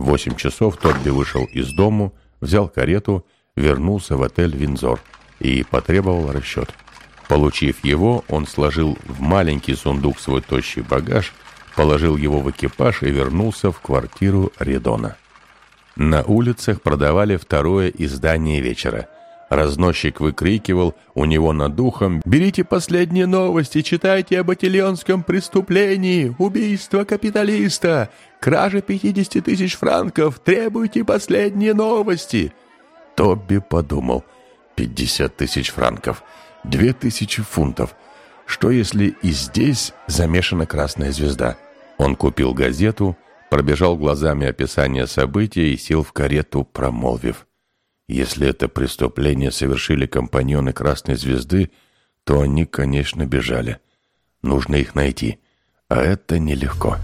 В восемь часов Тобби вышел из дому, взял карету, вернулся в отель «Винзор» и потребовал расчет. Получив его, он сложил в маленький сундук свой тощий багаж, положил его в экипаж и вернулся в квартиру Редона. На улицах продавали второе издание вечера. Разносчик выкрикивал у него над духом «Берите последние новости, читайте об итальянском преступлении, убийство капиталиста, кража 50 тысяч франков, требуйте последние новости!» Тобби подумал «50 тысяч франков, 2000 фунтов. Что если и здесь замешана красная звезда?» Он купил газету, пробежал глазами описание событий и сел в карету, промолвив. Если это преступление совершили компаньоны Красной Звезды, то они, конечно, бежали. Нужно их найти, а это нелегко.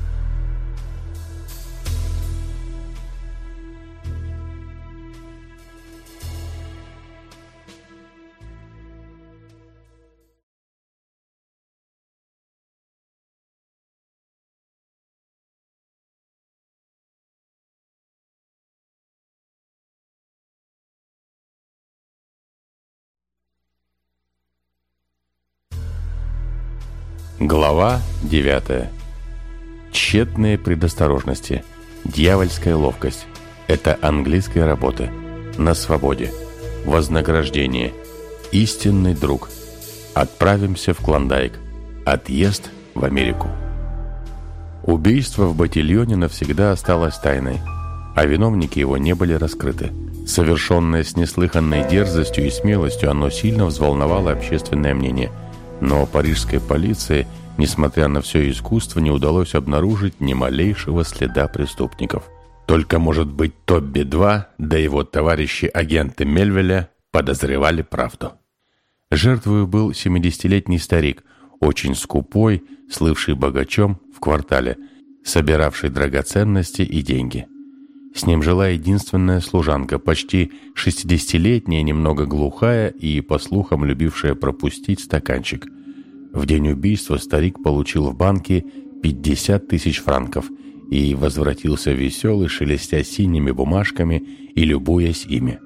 Глава 9. Тщетные предосторожности. Дьявольская ловкость. Это английская работа. На свободе. Вознаграждение. Истинный друг. Отправимся в Клондайк. Отъезд в Америку. Убийство в Батильоне навсегда осталось тайной, а виновники его не были раскрыты. Совершенное с неслыханной дерзостью и смелостью, оно сильно взволновало общественное мнение – но парижской полиции, несмотря на все искусство, не удалось обнаружить ни малейшего следа преступников. Только, может быть, Тобби-2, да его товарищи агенты Мельвеля подозревали правду. Жертвою был 70-летний старик, очень скупой, слывший богачом в квартале, собиравший драгоценности и деньги. С ним жила единственная служанка, почти 60-летняя, немного глухая и, по слухам, любившая пропустить стаканчик. В день убийства старик получил в банке 50 тысяч франков и возвратился веселый, шелестя синими бумажками и любуясь ими.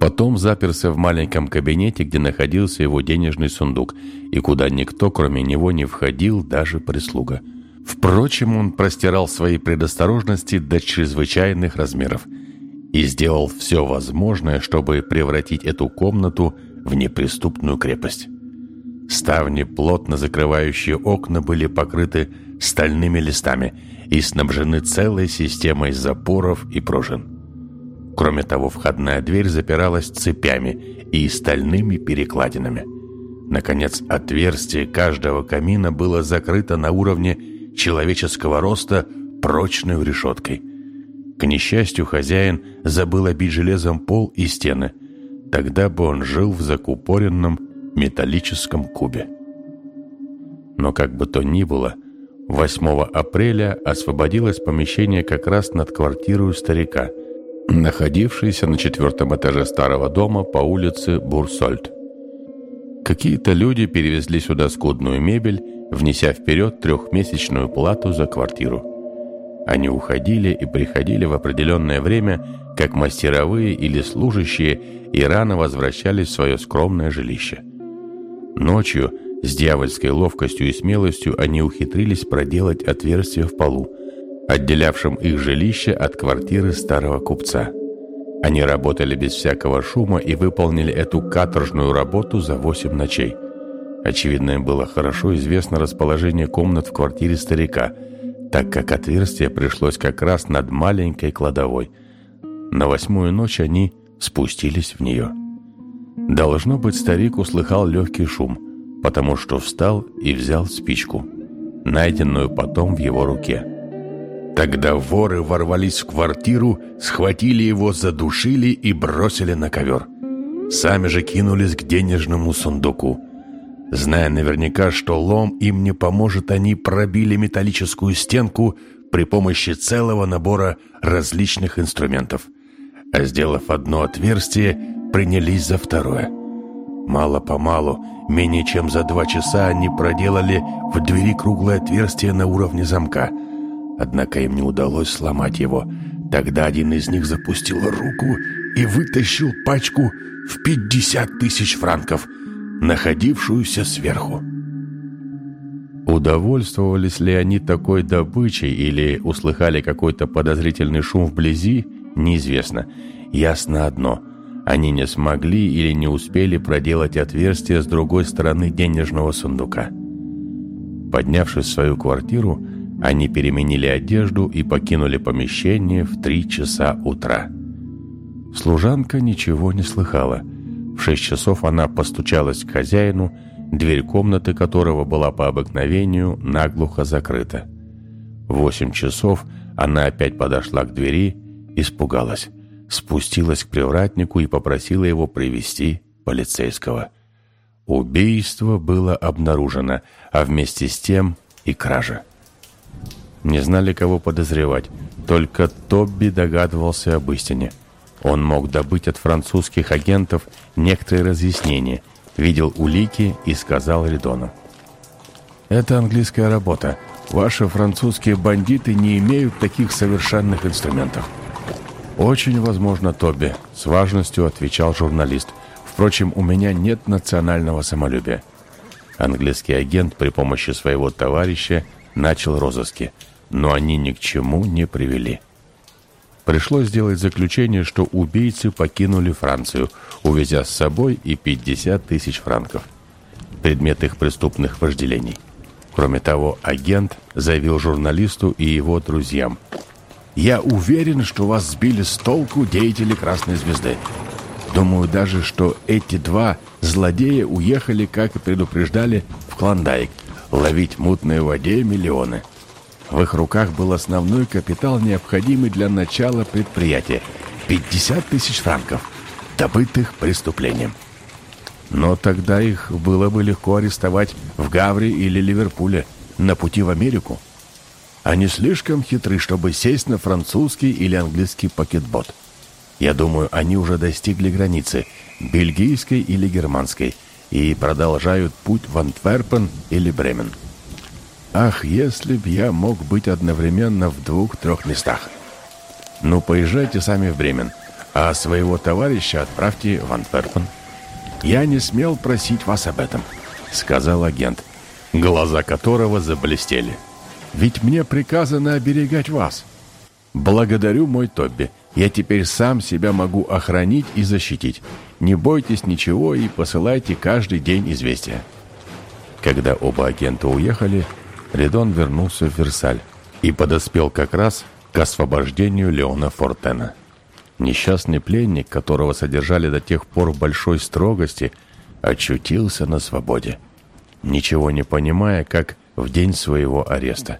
Потом заперся в маленьком кабинете, где находился его денежный сундук, и куда никто, кроме него, не входил, даже прислуга – Впрочем, он простирал свои предосторожности до чрезвычайных размеров и сделал все возможное, чтобы превратить эту комнату в неприступную крепость. Ставни, плотно закрывающие окна, были покрыты стальными листами и снабжены целой системой запоров и пружин. Кроме того, входная дверь запиралась цепями и стальными перекладинами. Наконец, отверстие каждого камина было закрыто на уровне человеческого роста прочной решеткой. К несчастью, хозяин забыл обить железом пол и стены. Тогда бы он жил в закупоренном металлическом кубе. Но как бы то ни было, 8 апреля освободилось помещение как раз над квартирой старика, находившейся на четвертом этаже старого дома по улице Бурсольд. Какие-то люди перевезли сюда скудную мебель внеся вперед трехмесячную плату за квартиру. Они уходили и приходили в определенное время, как мастеровые или служащие, и рано возвращались в свое скромное жилище. Ночью, с дьявольской ловкостью и смелостью, они ухитрились проделать отверстие в полу, отделявшем их жилище от квартиры старого купца. Они работали без всякого шума и выполнили эту каторжную работу за восемь ночей – Очевидно, им было хорошо известно расположение комнат в квартире старика, так как отверстие пришлось как раз над маленькой кладовой. На восьмую ночь они спустились в нее. Должно быть, старик услыхал легкий шум, потому что встал и взял спичку, найденную потом в его руке. Тогда воры ворвались в квартиру, схватили его, задушили и бросили на ковер. Сами же кинулись к денежному сундуку – Зная наверняка, что лом им не поможет, они пробили металлическую стенку при помощи целого набора различных инструментов. А сделав одно отверстие, принялись за второе. Мало-помалу, менее чем за два часа, они проделали в двери круглое отверстие на уровне замка. Однако им не удалось сломать его, Тогда один из них запустил руку и вытащил пачку в 50 тысяч франков, находившуюся сверху. Удовольствовались ли они такой добычей или услыхали какой-то подозрительный шум вблизи, неизвестно. Ясно одно – они не смогли или не успели проделать отверстие с другой стороны денежного сундука. Поднявшись в свою квартиру, они переменили одежду и покинули помещение в три часа утра. Служанка ничего не слыхала. В шесть часов она постучалась к хозяину, дверь комнаты которого была по обыкновению наглухо закрыта. В восемь часов она опять подошла к двери, испугалась, спустилась к привратнику и попросила его привести полицейского. Убийство было обнаружено, а вместе с тем и кража. Не знали, кого подозревать, только Тобби догадывался об истине. Он мог добыть от французских агентов некоторые разъяснения – видел улики и сказал Ридону. «Это английская работа. Ваши французские бандиты не имеют таких совершенных инструментов». «Очень возможно, Тоби», — с важностью отвечал журналист. «Впрочем, у меня нет национального самолюбия». Английский агент при помощи своего товарища начал розыски, но они ни к чему не привели. Пришлось сделать заключение, что убийцы покинули Францию, увезя с собой и 50 тысяч франков. Предмет их преступных вожделений. Кроме того, агент заявил журналисту и его друзьям. «Я уверен, что вас сбили с толку деятели Красной Звезды. Думаю даже, что эти два злодея уехали, как и предупреждали, в Клондайк, ловить мутные воде миллионы». В их руках был основной капитал, необходимый для начала предприятия – 50 тысяч франков, добытых преступлением. Но тогда их было бы легко арестовать в Гавре или Ливерпуле на пути в Америку. Они слишком хитры, чтобы сесть на французский или английский пакетбот. Я думаю, они уже достигли границы, бельгийской или германской, и продолжают путь в Антверпен или Бремен. Ах, если б я мог быть одновременно в двух-трех местах. Ну, поезжайте сами в Бремен, а своего товарища отправьте в Антверпен. Я не смел просить вас об этом, сказал агент, глаза которого заблестели. Ведь мне приказано оберегать вас. Благодарю, мой Тобби. Я теперь сам себя могу охранить и защитить. Не бойтесь ничего и посылайте каждый день известия. Когда оба агента уехали, Ридон вернулся в Версаль и подоспел как раз к освобождению Леона Фортена. Несчастный пленник, которого содержали до тех пор в большой строгости, очутился на свободе, ничего не понимая, как в день своего ареста.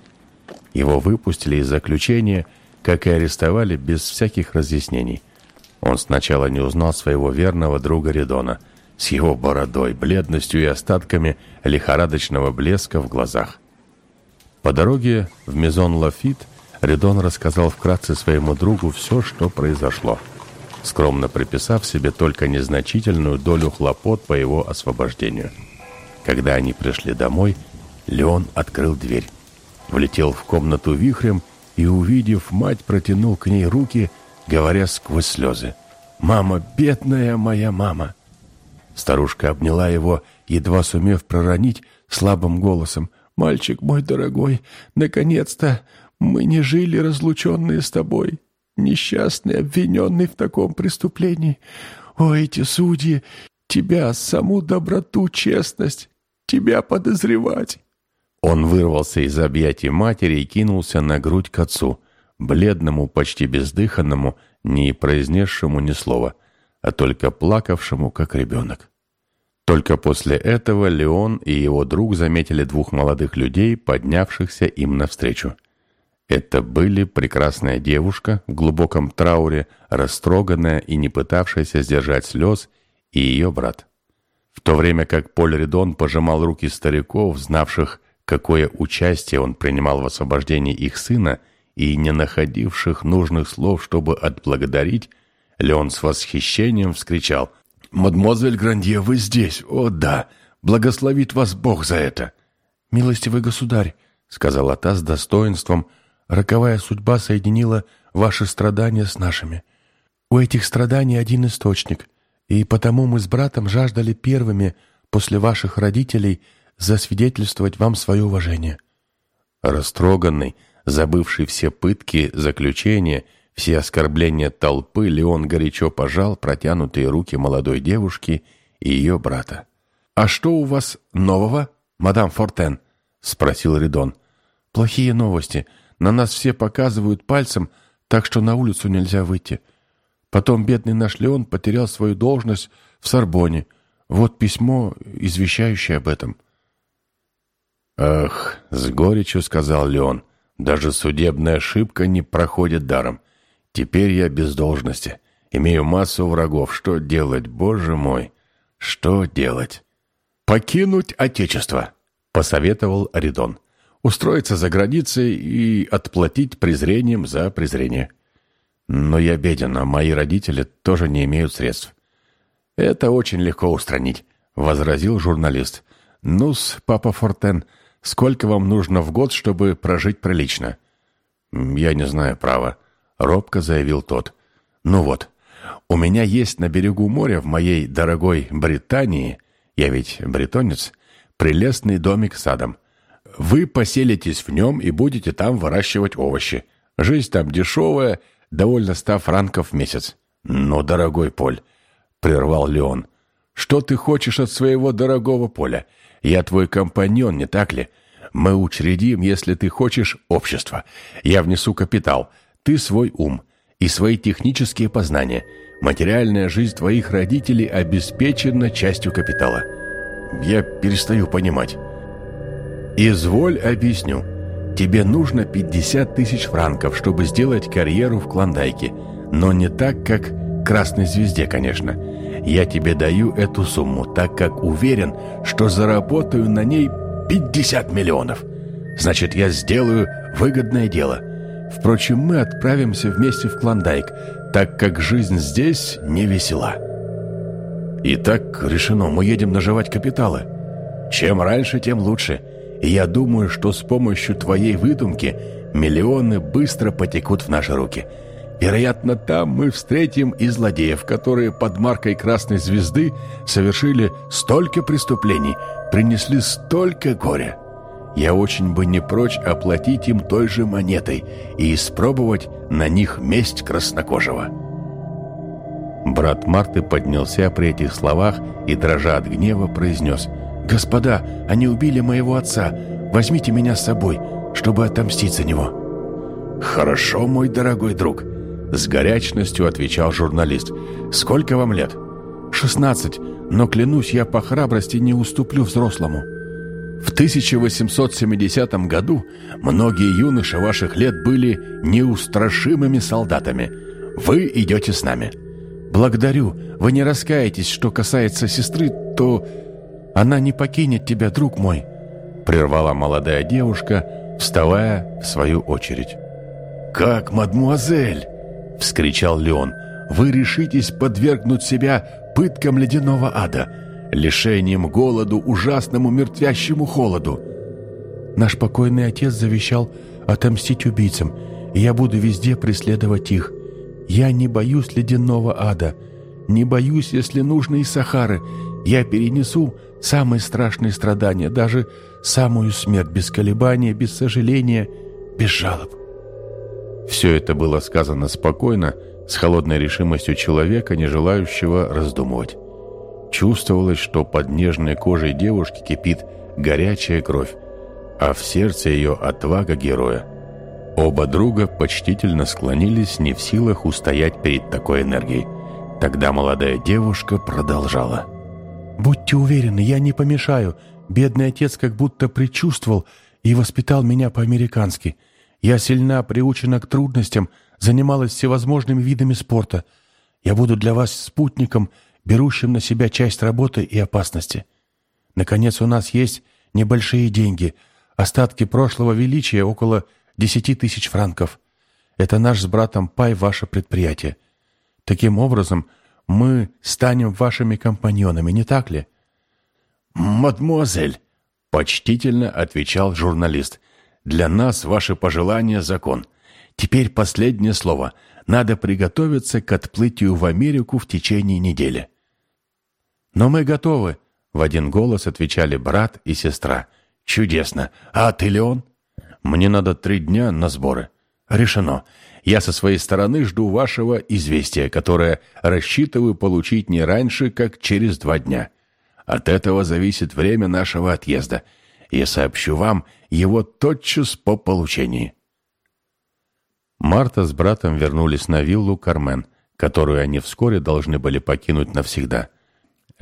Его выпустили из заключения, как и арестовали без всяких разъяснений. Он сначала не узнал своего верного друга Ридона с его бородой, бледностью и остатками лихорадочного блеска в глазах. По дороге в Мезон Лафит Редон рассказал вкратце своему другу все, что произошло, скромно приписав себе только незначительную долю хлопот по его освобождению. Когда они пришли домой, Леон открыл дверь, влетел в комнату вихрем и, увидев мать, протянул к ней руки, говоря сквозь слезы. «Мама, бедная моя мама!» Старушка обняла его, едва сумев проронить слабым голосом – Мальчик мой дорогой, наконец-то мы не жили разлученные с тобой, несчастный, обвиненный в таком преступлении. О, эти судьи, тебя, саму доброту, честность, тебя подозревать!» Он вырвался из объятий матери и кинулся на грудь к отцу, бледному, почти бездыханному, не произнесшему ни слова, а только плакавшему, как ребенок. Только после этого Леон и его друг заметили двух молодых людей, поднявшихся им навстречу. Это были прекрасная девушка в глубоком трауре, растроганная и не пытавшаяся сдержать слез, и ее брат. В то время как Поль Редон пожимал руки стариков, знавших, какое участие он принимал в освобождении их сына, и не находивших нужных слов, чтобы отблагодарить, Леон с восхищением вскричал — «Мадемуазель Грандье, вы здесь! О, да! Благословит вас Бог за это!» «Милостивый государь», — сказала та с достоинством, «роковая судьба соединила ваши страдания с нашими. У этих страданий один источник, и потому мы с братом жаждали первыми после ваших родителей засвидетельствовать вам свое уважение». Растроганный, забывший все пытки, заключения, все оскорбления толпы, Леон горячо пожал протянутые руки молодой девушки и ее брата. «А что у вас нового, мадам Фортен?» — спросил Ридон. «Плохие новости. На нас все показывают пальцем, так что на улицу нельзя выйти. Потом бедный наш Леон потерял свою должность в Сорбоне. Вот письмо, извещающее об этом». «Ах!» — с горечью сказал Леон. «Даже судебная ошибка не проходит даром. Теперь я без должности. Имею массу врагов. Что делать, боже мой? Что делать?» «Покинуть Отечество», — посоветовал Аридон. «Устроиться за границей и отплатить презрением за презрение». «Но я беден, а мои родители тоже не имеют средств». «Это очень легко устранить», — возразил журналист. «Ну-с, папа Фортен, сколько вам нужно в год, чтобы прожить прилично?» «Я не знаю, право», — робко заявил тот. «Ну вот, у меня есть на берегу моря в моей дорогой Британии, я ведь бретонец, прелестный домик с садом. Вы поселитесь в нем и будете там выращивать овощи. Жизнь там дешевая, довольно ста франков в месяц. Но, дорогой Поль, — прервал Леон, — что ты хочешь от своего дорогого Поля? Я твой компаньон, не так ли? Мы учредим, если ты хочешь, общество. Я внесу капитал, ты свой ум и свои технические познания. Материальная жизнь твоих родителей обеспечена частью капитала. Я перестаю понимать. Изволь объясню. Тебе нужно 50 тысяч франков, чтобы сделать карьеру в Клондайке. Но не так, как Красной Звезде, конечно. Я тебе даю эту сумму, так как уверен, что заработаю на ней 50 миллионов. Значит, я сделаю выгодное дело. Впрочем, мы отправимся вместе в Клондайк, так как жизнь здесь не весела. Итак, решено, мы едем наживать капиталы. Чем раньше, тем лучше. И я думаю, что с помощью твоей выдумки миллионы быстро потекут в наши руки. Вероятно, там мы встретим и злодеев, которые под маркой Красной Звезды совершили столько преступлений, принесли столько горя. Я очень бы не прочь оплатить им той же монетой и испробовать на них месть краснокожего». Брат Марты поднялся при этих словах и, дрожа от гнева, произнес «Господа, они убили моего отца. Возьмите меня с собой, чтобы отомстить за него». «Хорошо, мой дорогой друг», — с горячностью отвечал журналист. «Сколько вам лет?» «Шестнадцать, но, клянусь, я по храбрости не уступлю взрослому». В 1870 году многие юноши ваших лет были неустрашимыми солдатами. Вы идете с нами. «Благодарю. Вы не раскаетесь, что касается сестры, то она не покинет тебя, друг мой», — прервала молодая девушка, вставая в свою очередь. «Как, мадмуазель!» — вскричал Леон. «Вы решитесь подвергнуть себя пыткам ледяного ада, лишением голоду, ужасному мертвящему холоду». «Наш покойный отец завещал отомстить убийцам, и я буду везде преследовать их. Я не боюсь ледяного ада, не боюсь, если нужно, и Сахары. Я перенесу самые страшные страдания, даже самую смерть без колебания, без сожаления, без жалоб. Все это было сказано спокойно, с холодной решимостью человека, не желающего раздумывать. Чувствовалось, что под нежной кожей девушки кипит горячая кровь, а в сердце ее отвага героя. Оба друга почтительно склонились, не в силах устоять перед такой энергией. Тогда молодая девушка продолжала. «Будьте уверены, я не помешаю. Бедный отец как будто предчувствовал и воспитал меня по-американски. Я сильна, приучена к трудностям, занималась всевозможными видами спорта. Я буду для вас спутником, берущим на себя часть работы и опасности. Наконец, у нас есть небольшие деньги, остатки прошлого величия около десяти тысяч франков. Это наш с братом Пай ваше предприятие. Таким образом, мы станем вашими компаньонами, не так ли?» «Мадемуазель», — почтительно отвечал журналист, — «для нас ваши пожелания — закон. Теперь последнее слово. Надо приготовиться к отплытию в Америку в течение недели». «Но мы готовы», — в один голос отвечали брат и сестра. «Чудесно. А ты, Леон?» «Мне надо три дня на сборы». «Решено. Я со своей стороны жду вашего известия, которое рассчитываю получить не раньше, как через два дня. От этого зависит время нашего отъезда. Я сообщу вам его тотчас по получении». Марта с братом вернулись на виллу Кармен, которую они вскоре должны были покинуть навсегда.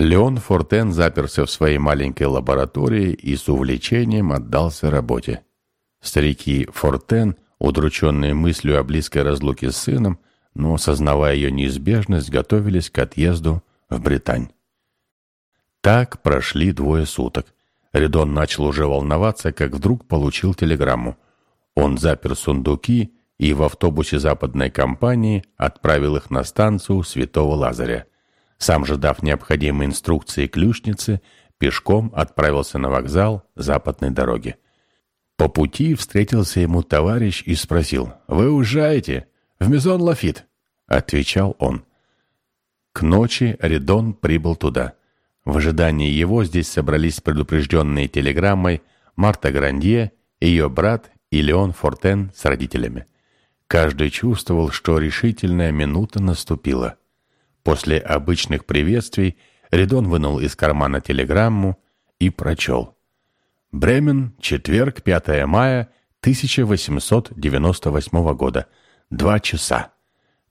Леон Фортен заперся в своей маленькой лаборатории и с увлечением отдался работе. Старики Фортен, удрученные мыслью о близкой разлуке с сыном, но, осознавая ее неизбежность, готовились к отъезду в Британь. Так прошли двое суток. Редон начал уже волноваться, как вдруг получил телеграмму. Он запер сундуки и в автобусе западной компании отправил их на станцию Святого Лазаря. Сам же, дав необходимые инструкции ключнице, пешком отправился на вокзал западной дороги. По пути встретился ему товарищ и спросил, «Вы уезжаете? В Мезон Лафит?» Отвечал он. К ночи Редон прибыл туда. В ожидании его здесь собрались предупрежденные телеграммой Марта Грандье, ее брат и Леон Фортен с родителями. Каждый чувствовал, что решительная минута наступила. После обычных приветствий Редон вынул из кармана телеграмму и прочел. «Бремен, четверг, 5 мая 1898 года. Два часа.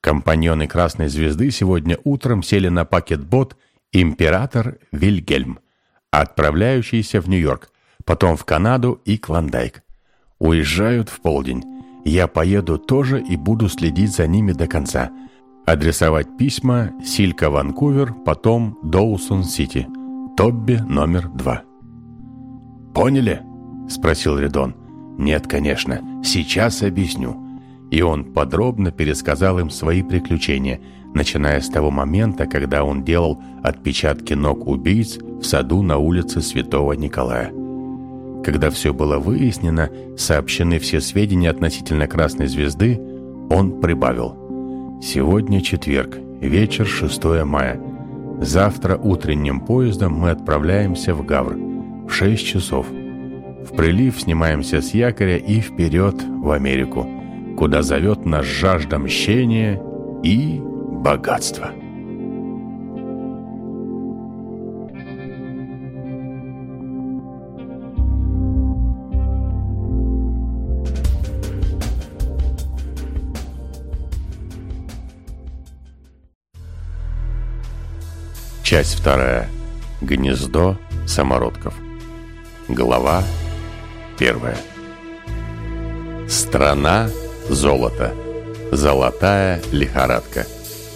Компаньоны Красной Звезды сегодня утром сели на пакетбот «Император Вильгельм», отправляющийся в Нью-Йорк, потом в Канаду и Клондайк. Уезжают в полдень. Я поеду тоже и буду следить за ними до конца. Адресовать письма Силька Ванкувер, потом Доусон Сити. Тобби номер два. «Поняли?» – спросил Редон. «Нет, конечно. Сейчас объясню». И он подробно пересказал им свои приключения, начиная с того момента, когда он делал отпечатки ног убийц в саду на улице Святого Николая. Когда все было выяснено, сообщены все сведения относительно Красной Звезды, он прибавил. «Сегодня четверг, вечер 6 мая. Завтра утренним поездом мы отправляемся в Гавр в 6 часов. В прилив снимаемся с якоря и вперед в Америку, куда зовет нас жажда мщения и богатства». Часть вторая. Гнездо самородков. Глава первая. Страна золота. Золотая лихорадка.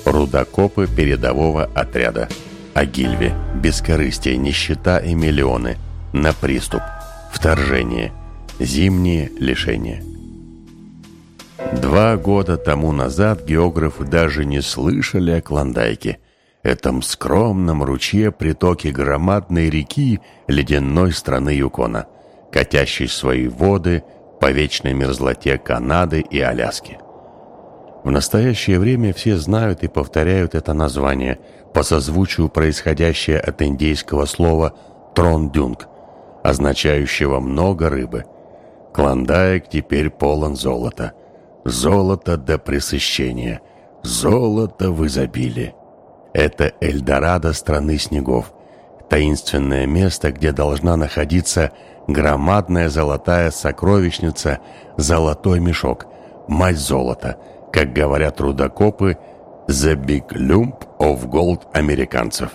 Рудокопы передового отряда. Агильве. Бескорыстие, нищета и миллионы. На приступ. Вторжение. Зимние лишения. Два года тому назад географы даже не слышали о Клондайке – этом скромном ручье притоке громадной реки ледяной страны Юкона, катящей свои воды по вечной мерзлоте Канады и Аляски. В настоящее время все знают и повторяют это название по созвучию происходящее от индейского слова «трондюнг», означающего «много рыбы». Клондайк теперь полон золота. Золото до пресыщения. Золото в изобилии. Это Эльдорадо страны снегов. Таинственное место, где должна находиться громадная золотая сокровищница «Золотой мешок», мать золота, как говорят рудокопы, «The Big Lump of Gold» американцев,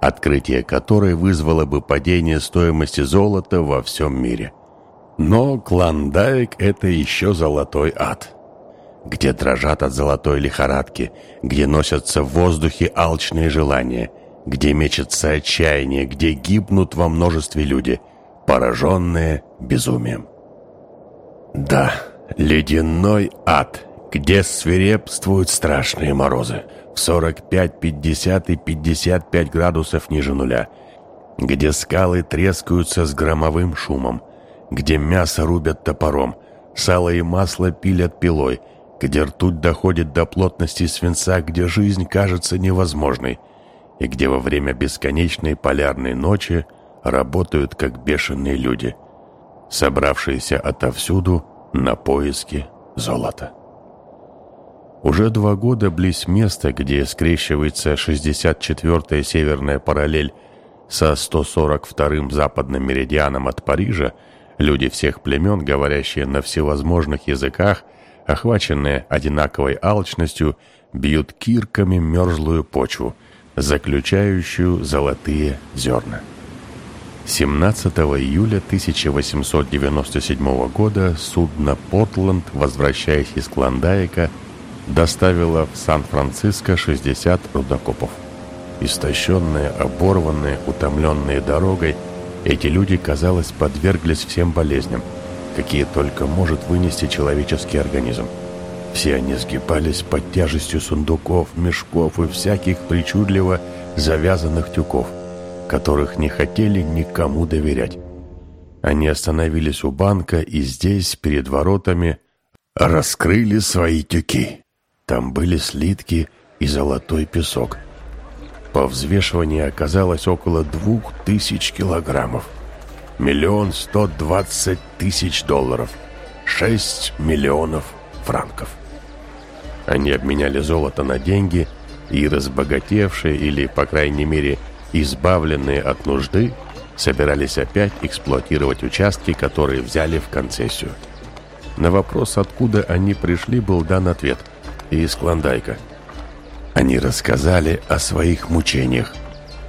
открытие которой вызвало бы падение стоимости золота во всем мире. Но Клондайк – это еще золотой ад где дрожат от золотой лихорадки, где носятся в воздухе алчные желания, где мечется отчаяние, где гибнут во множестве люди, пораженные безумием. Да, ледяной ад, где свирепствуют страшные морозы, в 45, 50 и 55 градусов ниже нуля, где скалы трескаются с громовым шумом, где мясо рубят топором, сало и масло пилят пилой – где ртуть доходит до плотности свинца, где жизнь кажется невозможной, и где во время бесконечной полярной ночи работают как бешеные люди, собравшиеся отовсюду на поиски золота. Уже два года близ места, где скрещивается 64-я северная параллель со 142-м западным меридианом от Парижа, люди всех племен, говорящие на всевозможных языках, охваченные одинаковой алчностью, бьют кирками мерзлую почву, заключающую золотые зерна. 17 июля 1897 года судно «Портланд», возвращаясь из Клондайка, доставило в Сан-Франциско 60 рудокопов. Истощенные, оборванные, утомленные дорогой, эти люди, казалось, подверглись всем болезням, какие только может вынести человеческий организм. Все они сгибались под тяжестью сундуков, мешков и всяких причудливо завязанных тюков, которых не хотели никому доверять. Они остановились у банка и здесь, перед воротами, раскрыли свои тюки. Там были слитки и золотой песок. По взвешиванию оказалось около двух тысяч килограммов. Миллион сто двадцать тысяч долларов. Шесть миллионов франков. Они обменяли золото на деньги, и разбогатевшие, или, по крайней мере, избавленные от нужды, собирались опять эксплуатировать участки, которые взяли в концессию. На вопрос, откуда они пришли, был дан ответ – из Клондайка. Они рассказали о своих мучениях,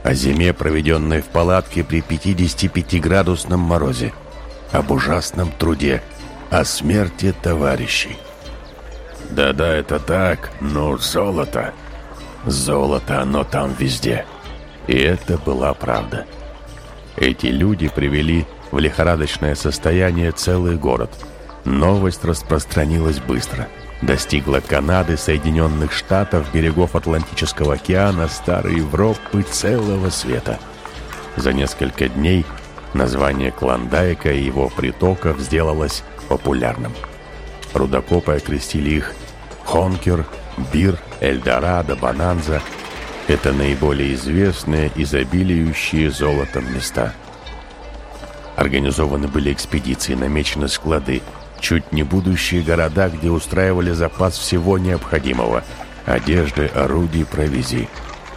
о зиме, проведенной в палатке при 55-градусном морозе, об ужасном труде, о смерти товарищей. Да-да, это так, но золото... Золото, оно там везде. И это была правда. Эти люди привели в лихорадочное состояние целый город. Новость распространилась быстро – достигла Канады, Соединенных Штатов, берегов Атлантического океана, Старой Европы, целого света. За несколько дней название Клондайка и его притоков сделалось популярным. Рудокопы окрестили их Хонкер, Бир, Эльдорадо, Бананза. Это наиболее известные, изобилующие золотом места. Организованы были экспедиции, намечены склады, чуть не будущие города, где устраивали запас всего необходимого – одежды, орудий, провизии.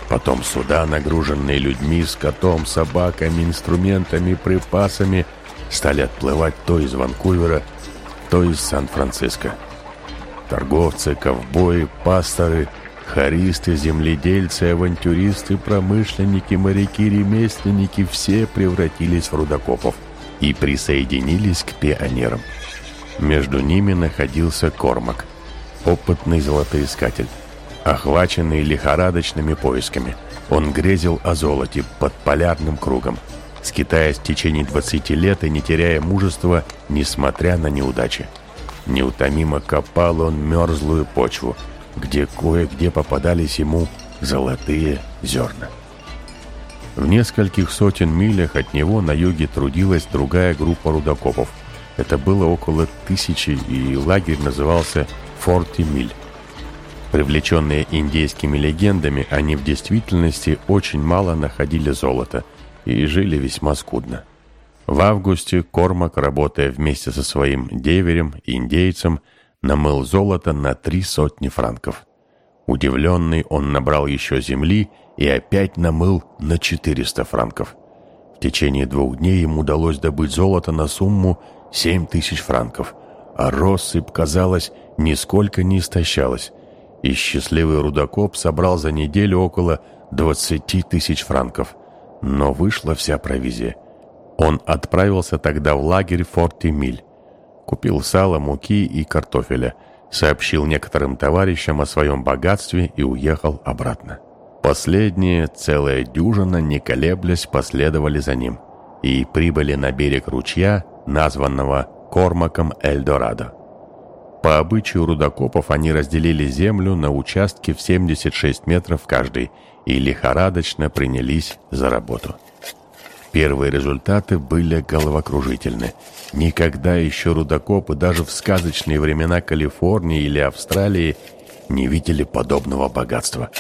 Потом суда, нагруженные людьми, скотом, собаками, инструментами, припасами, стали отплывать то из Ванкувера, то из Сан-Франциско. Торговцы, ковбои, пасторы, харисты, земледельцы, авантюристы, промышленники, моряки, ремесленники – все превратились в рудокопов и присоединились к пионерам. Между ними находился Кормак, опытный золотоискатель. Охваченный лихорадочными поисками, он грезил о золоте под полярным кругом, скитаясь в течение 20 лет и не теряя мужества, несмотря на неудачи. Неутомимо копал он мерзлую почву, где кое-где попадались ему золотые зерна. В нескольких сотен милях от него на юге трудилась другая группа рудокопов – это было около тысячи, и лагерь назывался Форти Миль. Привлеченные индейскими легендами, они в действительности очень мало находили золота и жили весьма скудно. В августе Кормак, работая вместе со своим деверем, индейцем, намыл золото на три сотни франков. Удивленный, он набрал еще земли и опять намыл на 400 франков. В течение двух дней ему удалось добыть золото на сумму Семь тысяч франков, а россыпь, казалось, нисколько не истощалась, и счастливый рудокоп собрал за неделю около двадцати тысяч франков. Но вышла вся провизия. Он отправился тогда в лагерь Форти Миль. Купил сало, муки и картофеля, сообщил некоторым товарищам о своем богатстве и уехал обратно. Последние, целая дюжина, не колеблясь, последовали за ним и прибыли на берег ручья, названного Кормаком Эльдорадо. По обычаю рудокопов они разделили землю на участки в 76 метров каждый и лихорадочно принялись за работу. Первые результаты были головокружительны. Никогда еще рудокопы даже в сказочные времена Калифорнии или Австралии не видели подобного богатства.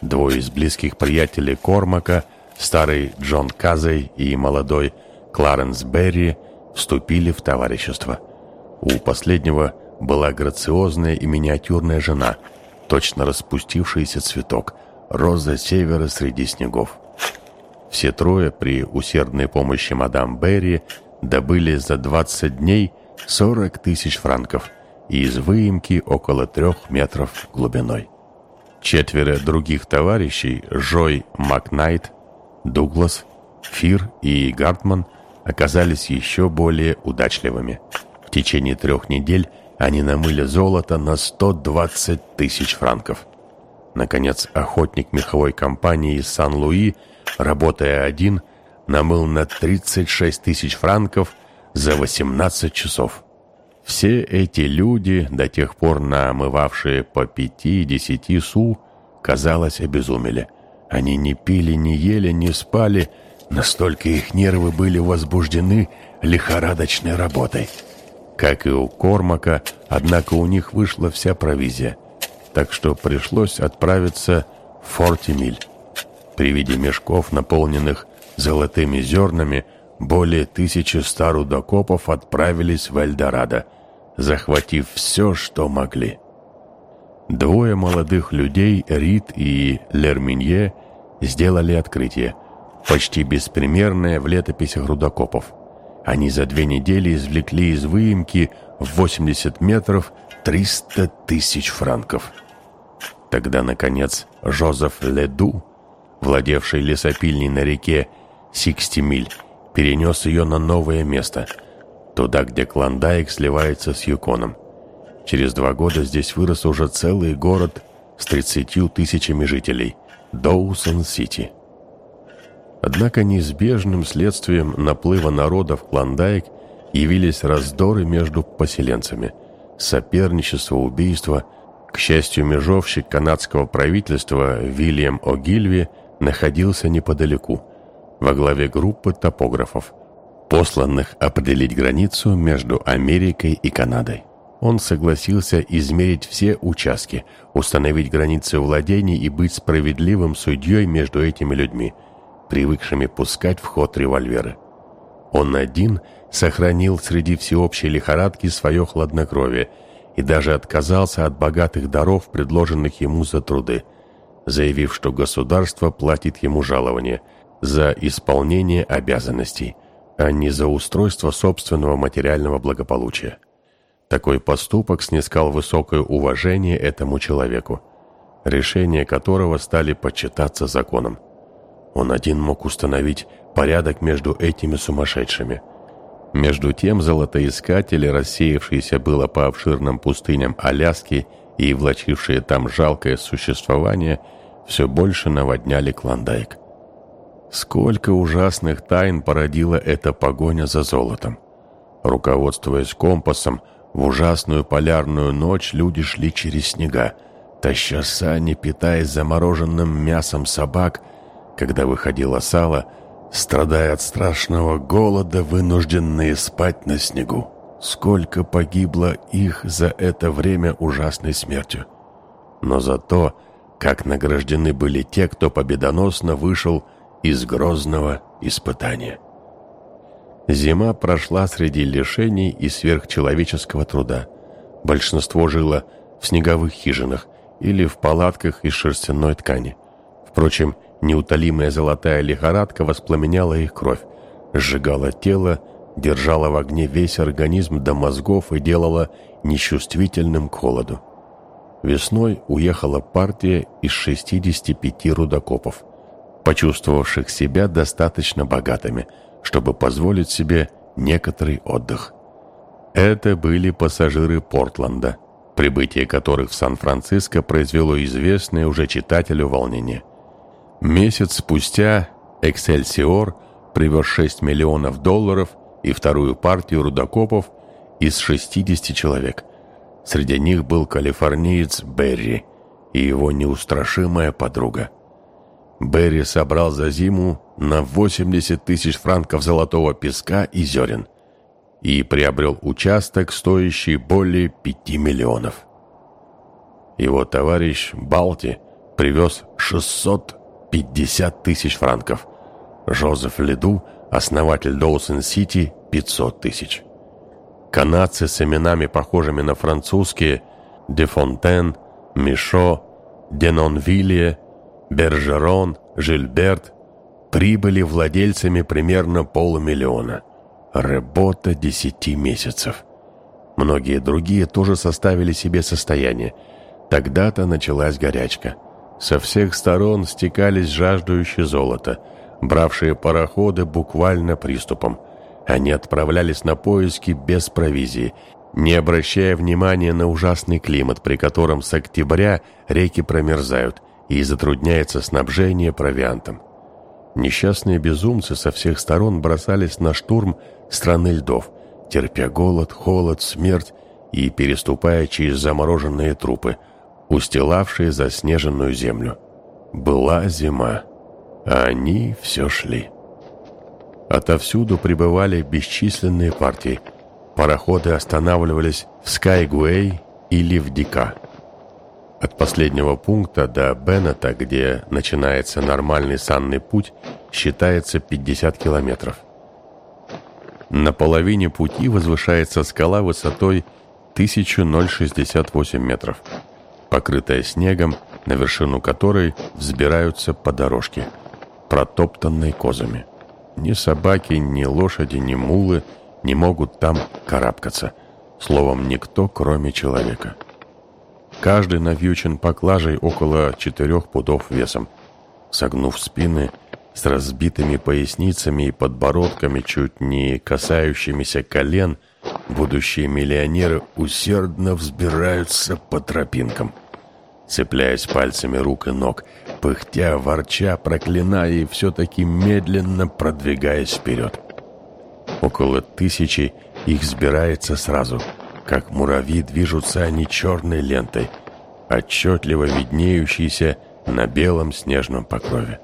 Двое из близких приятелей Кормака, старый Джон Казей и молодой Кларенс Берри, вступили в товарищество. У последнего была грациозная и миниатюрная жена, точно распустившийся цветок, роза севера среди снегов. Все трое при усердной помощи мадам Берри добыли за 20 дней 40 тысяч франков и из выемки около трех метров глубиной. Четверо других товарищей, Жой Макнайт, Дуглас, Фир и Гартман, оказались еще более удачливыми. В течение трех недель они намыли золото на 120 тысяч франков. Наконец, охотник меховой компании Сан-Луи – работая один, намыл на 36 тысяч франков за 18 часов. Все эти люди, до тех пор намывавшие по пяти-десяти су, казалось, обезумели. Они не пили, не ели, не спали, настолько их нервы были возбуждены лихорадочной работой. Как и у Кормака, однако у них вышла вся провизия, так что пришлось отправиться в Форти-Миль. При виде мешков, наполненных золотыми зернами, более тысячи ста рудокопов отправились в Эльдорадо, захватив все, что могли. Двое молодых людей, Рид и Лерминье, сделали открытие, почти беспримерное в летописях рудокопов. Они за две недели извлекли из выемки в 80 метров 300 тысяч франков. Тогда, наконец, Жозеф Леду владевший лесопильней на реке Сикстимиль, перенес ее на новое место, туда, где Клондайк сливается с Юконом. Через два года здесь вырос уже целый город с 30 тысячами жителей – Доусон-Сити. Однако неизбежным следствием наплыва народа в Клондайк явились раздоры между поселенцами, соперничество, убийство. К счастью, межовщик канадского правительства Вильям О'Гильви – находился неподалеку, во главе группы топографов, посланных определить границу между Америкой и Канадой. Он согласился измерить все участки, установить границы владений и быть справедливым судьей между этими людьми, привыкшими пускать в ход револьверы. Он один сохранил среди всеобщей лихорадки свое хладнокровие и даже отказался от богатых даров, предложенных ему за труды – заявив, что государство платит ему жалование за исполнение обязанностей, а не за устройство собственного материального благополучия. Такой поступок снискал высокое уважение этому человеку, решения которого стали почитаться законом. Он один мог установить порядок между этими сумасшедшими. Между тем золотоискатели, рассеявшиеся было по обширным пустыням Аляски и влачившие там жалкое существование, все больше наводняли Клондайк. Сколько ужасных тайн породила эта погоня за золотом. Руководствуясь компасом, в ужасную полярную ночь люди шли через снега, таща сани, питаясь замороженным мясом собак, когда выходило сало, страдая от страшного голода, вынужденные спать на снегу. Сколько погибло их за это время ужасной смертью. Но зато, как награждены были те, кто победоносно вышел из грозного испытания. Зима прошла среди лишений и сверхчеловеческого труда. Большинство жило в снеговых хижинах или в палатках из шерстяной ткани. Впрочем, неутолимая золотая лихорадка воспламеняла их кровь, сжигала тело держала в огне весь организм до мозгов и делала нечувствительным к холоду. Весной уехала партия из 65 рудокопов, почувствовавших себя достаточно богатыми, чтобы позволить себе некоторый отдых. Это были пассажиры Портленда, прибытие которых в Сан-Франциско произвело известное уже читателю волнение. Месяц спустя «Эксельсиор» привез 6 миллионов долларов – и вторую партию рудокопов из 60 человек. Среди них был калифорниец Берри и его неустрашимая подруга. Берри собрал за зиму на 80 тысяч франков золотого песка и зерен и приобрел участок, стоящий более 5 миллионов. Его товарищ Балти привез 650 тысяч франков. Жозеф Леду, основатель Доусон-Сити, 500 тысяч. Канадцы с именами, похожими на французские, Де Фонтен, Мишо, Денонвилье, Бержерон, Жильберт, прибыли владельцами примерно полумиллиона. Работа десяти месяцев. Многие другие тоже составили себе состояние. Тогда-то началась горячка. Со всех сторон стекались жаждущие золота, бравшие пароходы буквально приступом – они отправлялись на поиски без провизии, не обращая внимания на ужасный климат, при котором с октября реки промерзают и затрудняется снабжение провиантом. Несчастные безумцы со всех сторон бросались на штурм страны льдов, терпя голод, холод, смерть и переступая через замороженные трупы, устилавшие заснеженную землю. Была зима, а они все шли. Отовсюду прибывали бесчисленные партии. Пароходы останавливались в Скайгуэй или в Дика. От последнего пункта до Беннета, где начинается нормальный санный путь, считается 50 километров. На половине пути возвышается скала высотой 1068 метров, покрытая снегом, на вершину которой взбираются по дорожке, протоптанной козами. Ни собаки, ни лошади, ни мулы не могут там карабкаться. Словом, никто, кроме человека. Каждый навьючен поклажей около четырех пудов весом. Согнув спины, с разбитыми поясницами и подбородками, чуть не касающимися колен, будущие миллионеры усердно взбираются по тропинкам цепляясь пальцами рук и ног, пыхтя, ворча, проклиная и все-таки медленно продвигаясь вперед. Около тысячи их сбирается сразу, как муравьи движутся они черной лентой, отчетливо виднеющейся на белом снежном покрове.